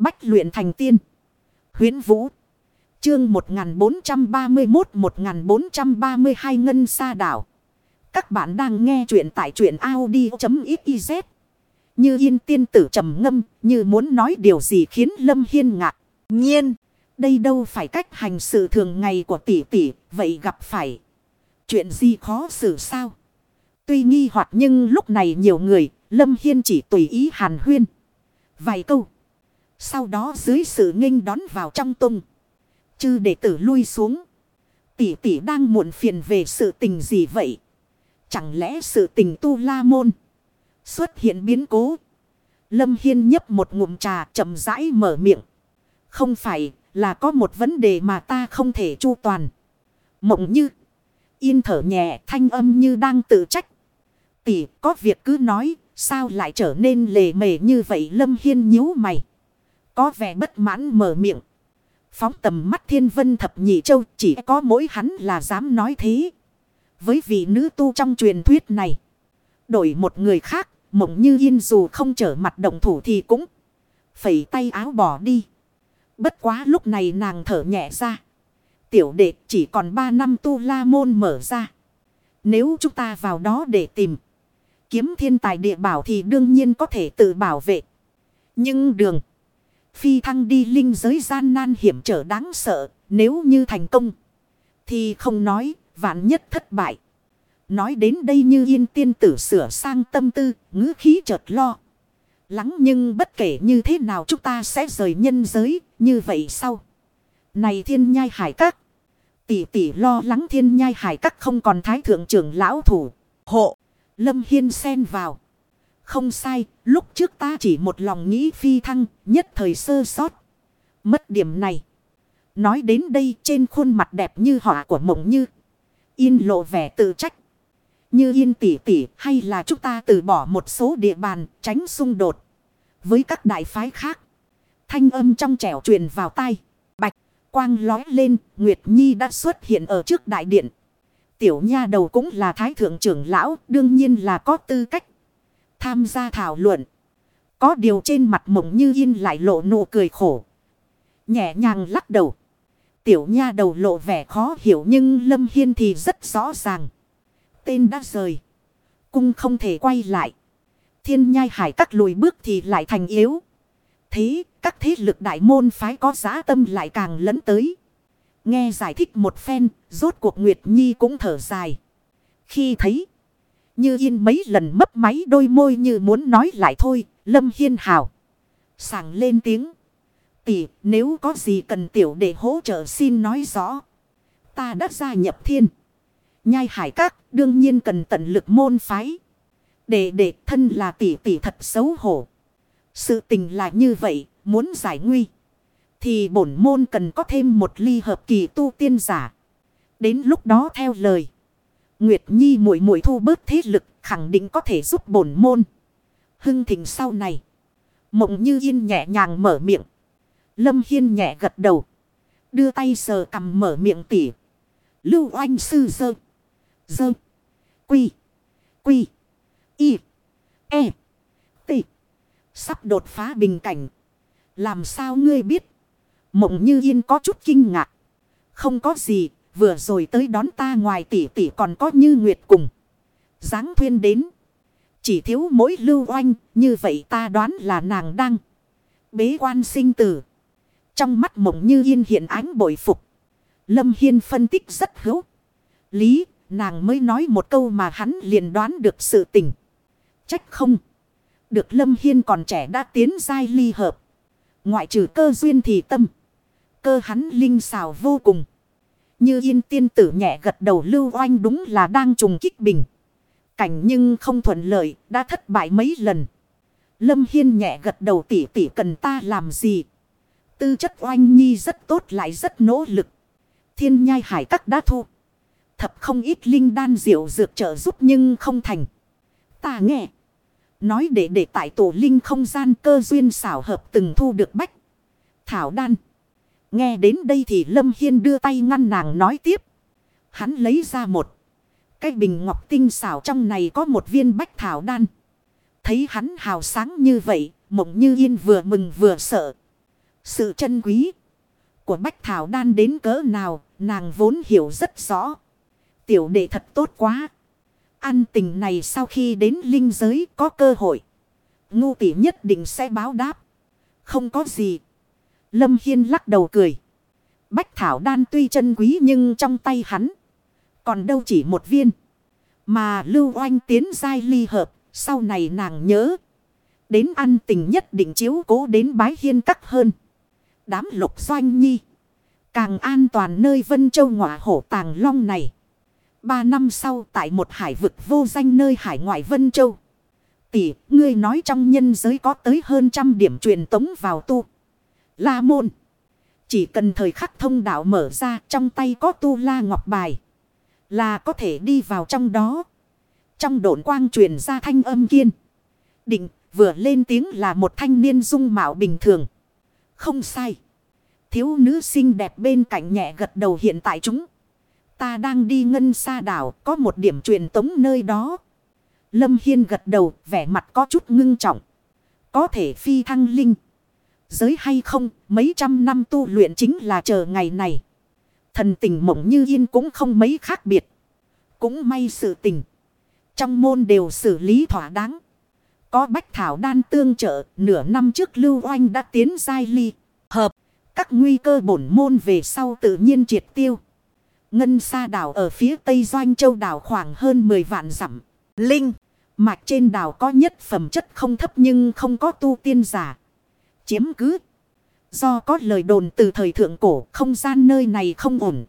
Bách luyện thành tiên. Huyến Vũ. Chương 1431-1432 Ngân Sa Đảo. Các bạn đang nghe truyện tại truyện Audi.xyz. Như yên tiên tử trầm ngâm, như muốn nói điều gì khiến Lâm Hiên ngạc. Nhiên, đây đâu phải cách hành sự thường ngày của tỷ tỷ, vậy gặp phải. Chuyện gì khó xử sao? Tuy nghi hoặc nhưng lúc này nhiều người, Lâm Hiên chỉ tùy ý hàn huyên. Vài câu. Sau đó dưới sự nghênh đón vào trong tung. Chư đệ tử lui xuống. Tỷ tỷ đang muộn phiền về sự tình gì vậy? Chẳng lẽ sự tình tu la môn? Xuất hiện biến cố. Lâm Hiên nhấp một ngụm trà chậm rãi mở miệng. Không phải là có một vấn đề mà ta không thể chu toàn. Mộng như. Yên thở nhẹ thanh âm như đang tự trách. Tỷ, có việc cứ nói. Sao lại trở nên lề mề như vậy Lâm Hiên nhíu mày. Có vẻ bất mãn mở miệng. Phóng tầm mắt thiên vân thập nhị châu chỉ có mỗi hắn là dám nói thế. Với vị nữ tu trong truyền thuyết này. Đổi một người khác, mộng như yên dù không trở mặt động thủ thì cũng phẩy tay áo bỏ đi. Bất quá lúc này nàng thở nhẹ ra. Tiểu đệ chỉ còn 3 năm tu la môn mở ra. Nếu chúng ta vào đó để tìm kiếm thiên tài địa bảo thì đương nhiên có thể tự bảo vệ. Nhưng đường phi thăng đi linh giới gian nan hiểm trở đáng sợ nếu như thành công thì không nói vạn nhất thất bại. Nói đến đây như yên tiên tử sửa sang tâm tư, ngữ khí chợt lo. Lắng nhưng bất kể như thế nào chúng ta sẽ rời nhân giới, như vậy sau. Này thiên nhai hải các. Tỷ tỷ lo lắng thiên nhai hải các không còn thái thượng trưởng lão thủ. Hộ. Lâm Hiên xen vào. Không sai, lúc trước ta chỉ một lòng nghĩ phi thăng, nhất thời sơ sót. Mất điểm này. Nói đến đây trên khuôn mặt đẹp như họa của mộng như. Yên lộ vẻ tự trách. Như yên tỉ tỉ hay là chúng ta từ bỏ một số địa bàn tránh xung đột. Với các đại phái khác. Thanh âm trong trẻo truyền vào tai. Bạch quang lói lên. Nguyệt Nhi đã xuất hiện ở trước đại điện. Tiểu nha đầu cũng là thái thượng trưởng lão. Đương nhiên là có tư cách. Tham gia thảo luận. Có điều trên mặt mộng như yên lại lộ nụ cười khổ. Nhẹ nhàng lắc đầu. Tiểu nha đầu lộ vẻ khó hiểu nhưng Lâm Hiên thì rất rõ ràng. Tên đã rời. Cung không thể quay lại. Thiên nhai hải các lùi bước thì lại thành yếu. Thế các thế lực đại môn phái có giá tâm lại càng lẫn tới. Nghe giải thích một phen, rốt cuộc Nguyệt Nhi cũng thở dài. Khi thấy, như yên mấy lần mấp máy đôi môi như muốn nói lại thôi, Lâm Hiên hào. Sàng lên tiếng tỷ, nếu có gì cần tiểu để hỗ trợ xin nói rõ. Ta đã gia nhập thiên. Nhai hải các, đương nhiên cần tận lực môn phái. Để để thân là tỷ tỷ thật xấu hổ. Sự tình là như vậy, muốn giải nguy. Thì bổn môn cần có thêm một ly hợp kỳ tu tiên giả. Đến lúc đó theo lời. Nguyệt Nhi muội muội thu bớt thế lực, khẳng định có thể giúp bổn môn. Hưng thịnh sau này. Mộng như yên nhẹ nhàng mở miệng. Lâm Hiên nhẹ gật đầu. Đưa tay sờ cầm mở miệng tỉ. Lưu oanh sư dơ. Dơ. Quy. Quy. Y. E. T. Sắp đột phá bình cảnh. Làm sao ngươi biết? Mộng như yên có chút kinh ngạc. Không có gì. Vừa rồi tới đón ta ngoài tỷ tỷ còn có như nguyệt cùng. Giáng thuyên đến. Chỉ thiếu mỗi lưu oanh. Như vậy ta đoán là nàng đang. Bế quan sinh tử. Trong mắt mộng như yên hiện ánh bội phục. Lâm Hiên phân tích rất hữu. Lý, nàng mới nói một câu mà hắn liền đoán được sự tình. Trách không. Được Lâm Hiên còn trẻ đã tiến giai ly hợp. Ngoại trừ cơ duyên thì tâm. Cơ hắn linh xào vô cùng. Như yên tiên tử nhẹ gật đầu lưu oanh đúng là đang trùng kích bình. Cảnh nhưng không thuận lợi, đã thất bại mấy lần. Lâm Hiên nhẹ gật đầu tỉ tỉ cần ta làm gì? Tư chất oanh nhi rất tốt lại rất nỗ lực. Thiên nhai hải các đã thu. Thập không ít linh đan diệu dược trợ giúp nhưng không thành. Ta nghe. Nói để để tại tổ linh không gian cơ duyên xảo hợp từng thu được bách. Thảo đan. Nghe đến đây thì Lâm Hiên đưa tay ngăn nàng nói tiếp. Hắn lấy ra một. Cái bình ngọc tinh xảo trong này có một viên bách thảo đan. Thấy hắn hào sáng như vậy, mộng như yên vừa mừng vừa sợ. Sự chân quý của Bách Thảo Đan đến cỡ nào nàng vốn hiểu rất rõ. Tiểu đệ thật tốt quá. Ăn tình này sau khi đến linh giới có cơ hội. Ngu tỷ nhất định sẽ báo đáp. Không có gì. Lâm Hiên lắc đầu cười. Bách Thảo Đan tuy chân quý nhưng trong tay hắn. Còn đâu chỉ một viên. Mà Lưu Oanh tiến dai ly hợp. Sau này nàng nhớ. Đến ăn tình nhất định chiếu cố đến bái hiên cắt hơn. Đám lục doanh nhi. Càng an toàn nơi Vân Châu ngọa hổ tàng long này. Ba năm sau tại một hải vực vô danh nơi hải ngoại Vân Châu. Tỷ, ngươi nói trong nhân giới có tới hơn trăm điểm truyền tống vào tu. La môn. Chỉ cần thời khắc thông đạo mở ra trong tay có tu la ngọc bài. Là có thể đi vào trong đó. Trong độn quang truyền ra thanh âm kiên. Định, vừa lên tiếng là một thanh niên dung mạo bình thường. Không sai. Thiếu nữ xinh đẹp bên cạnh nhẹ gật đầu hiện tại chúng. Ta đang đi ngân xa đảo, có một điểm truyền tống nơi đó. Lâm Hiên gật đầu, vẻ mặt có chút ngưng trọng. Có thể phi thăng linh. Giới hay không, mấy trăm năm tu luyện chính là chờ ngày này. Thần tình mộng như yên cũng không mấy khác biệt. Cũng may sự tình. Trong môn đều xử lý thỏa đáng. Có bách thảo đan tương trợ, nửa năm trước lưu oanh đã tiến giai ly. Hợp. Các nguy cơ bổn môn về sau tự nhiên triệt tiêu. Ngân sa đảo ở phía tây doanh châu đảo khoảng hơn 10 vạn dặm. Linh. Mạch trên đảo có nhất phẩm chất không thấp nhưng không có tu tiên giả. Chiếm cứ. Do có lời đồn từ thời thượng cổ không gian nơi này không ổn.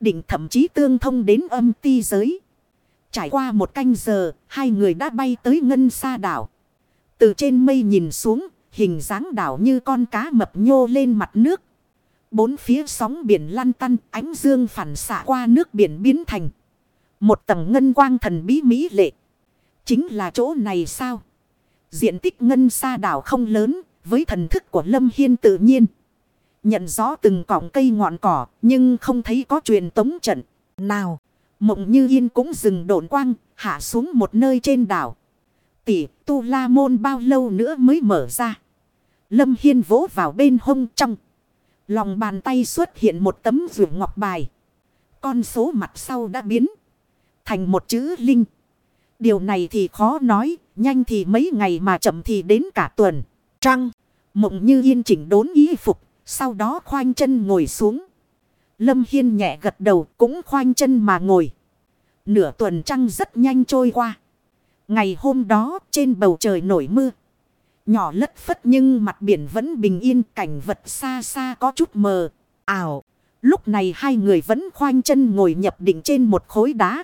Định thậm chí tương thông đến âm ti giới. Trải qua một canh giờ, hai người đã bay tới ngân xa đảo. Từ trên mây nhìn xuống, hình dáng đảo như con cá mập nhô lên mặt nước. Bốn phía sóng biển lăn tăn, ánh dương phản xạ qua nước biển biến thành. Một tầng ngân quang thần bí mỹ lệ. Chính là chỗ này sao? Diện tích ngân xa đảo không lớn, với thần thức của Lâm Hiên tự nhiên. Nhận rõ từng cọng cây ngọn cỏ, nhưng không thấy có truyền tống trận. Nào, mộng như yên cũng dừng độn quang, hạ xuống một nơi trên đảo. Tỷ, tu la môn bao lâu nữa mới mở ra? Lâm Hiên vỗ vào bên hông trong. Lòng bàn tay xuất hiện một tấm ruộng ngọc bài. Con số mặt sau đã biến thành một chữ linh. Điều này thì khó nói, nhanh thì mấy ngày mà chậm thì đến cả tuần. Trăng, mộng như yên chỉnh đốn y phục, sau đó khoanh chân ngồi xuống. Lâm Hiên nhẹ gật đầu cũng khoanh chân mà ngồi. Nửa tuần trăng rất nhanh trôi qua. Ngày hôm đó trên bầu trời nổi mưa. Nhỏ lất phất nhưng mặt biển vẫn bình yên cảnh vật xa xa có chút mờ. Ảo. Lúc này hai người vẫn khoanh chân ngồi nhập định trên một khối đá.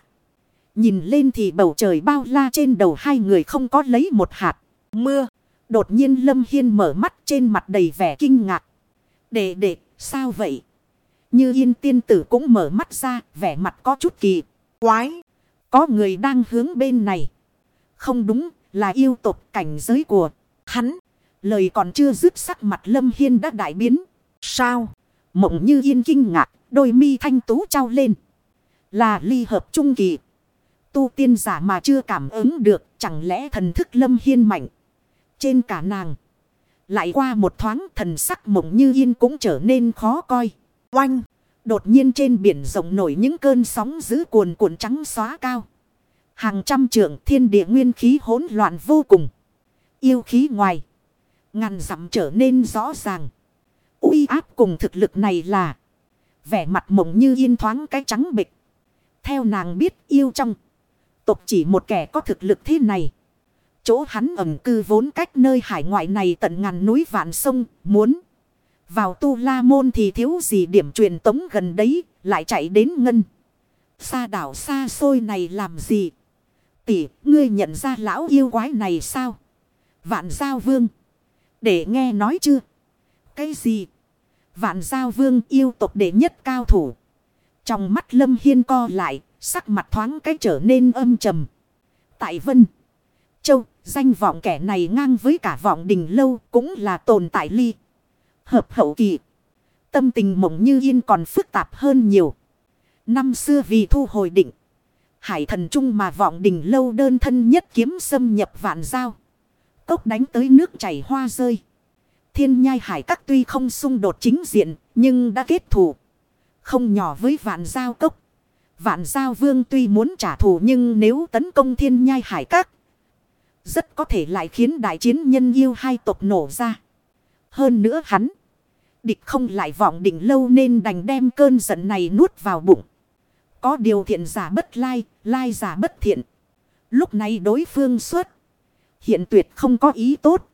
Nhìn lên thì bầu trời bao la trên đầu hai người không có lấy một hạt. Mưa. Đột nhiên Lâm Hiên mở mắt trên mặt đầy vẻ kinh ngạc. Đệ đệ, sao vậy? Như yên tiên tử cũng mở mắt ra, vẻ mặt có chút kỳ. Quái! Có người đang hướng bên này. Không đúng, là yêu tộc cảnh giới của hắn. Lời còn chưa dứt sắc mặt Lâm Hiên đã đại biến. Sao? Mộng như yên kinh ngạc, đôi mi thanh tú trao lên. Là ly hợp trung kỳ. Tu tiên giả mà chưa cảm ứng được, chẳng lẽ thần thức Lâm Hiên mạnh. Trên cả nàng. Lại qua một thoáng thần sắc mộng như yên cũng trở nên khó coi. Oanh! Đột nhiên trên biển rộng nổi những cơn sóng dữ cuồn cuộn trắng xóa cao. Hàng trăm trượng thiên địa nguyên khí hỗn loạn vô cùng. Yêu khí ngoài. Ngàn dặm trở nên rõ ràng. uy áp cùng thực lực này là. Vẻ mặt mộng như yên thoáng cái trắng bịch. Theo nàng biết yêu trong. Tộc chỉ một kẻ có thực lực thế này. Chỗ hắn ẩm cư vốn cách nơi hải ngoại này tận ngàn núi vạn sông. Muốn. Vào tu la môn thì thiếu gì điểm truyền tống gần đấy. Lại chạy đến ngân. Xa đảo xa xôi này làm gì? Tỷ, ngươi nhận ra lão yêu quái này sao? Vạn giao vương. Để nghe nói chưa? Cái gì? Vạn giao vương yêu tộc đệ nhất cao thủ. Trong mắt lâm hiên co lại, sắc mặt thoáng cái trở nên âm trầm. Tại Vân Châu, danh vọng kẻ này ngang với cả vọng đình lâu cũng là tồn tại ly. Hợp hậu kỳ. Tâm tình mộng như yên còn phức tạp hơn nhiều. Năm xưa vì thu hồi định. Hải thần trung mà vọng đình lâu đơn thân nhất kiếm xâm nhập vạn giao. Cốc đánh tới nước chảy hoa rơi. Thiên nhai hải các tuy không xung đột chính diện, nhưng đã kết thù. Không nhỏ với vạn giao cốc. Vạn giao vương tuy muốn trả thù nhưng nếu tấn công thiên nhai hải các. Rất có thể lại khiến đại chiến nhân yêu hai tộc nổ ra. Hơn nữa hắn. Địch không lại vọng định lâu nên đành đem cơn giận này nuốt vào bụng. Có điều thiện giả bất lai, lai giả bất thiện. Lúc này đối phương xuất. Hiện tuyệt không có ý tốt.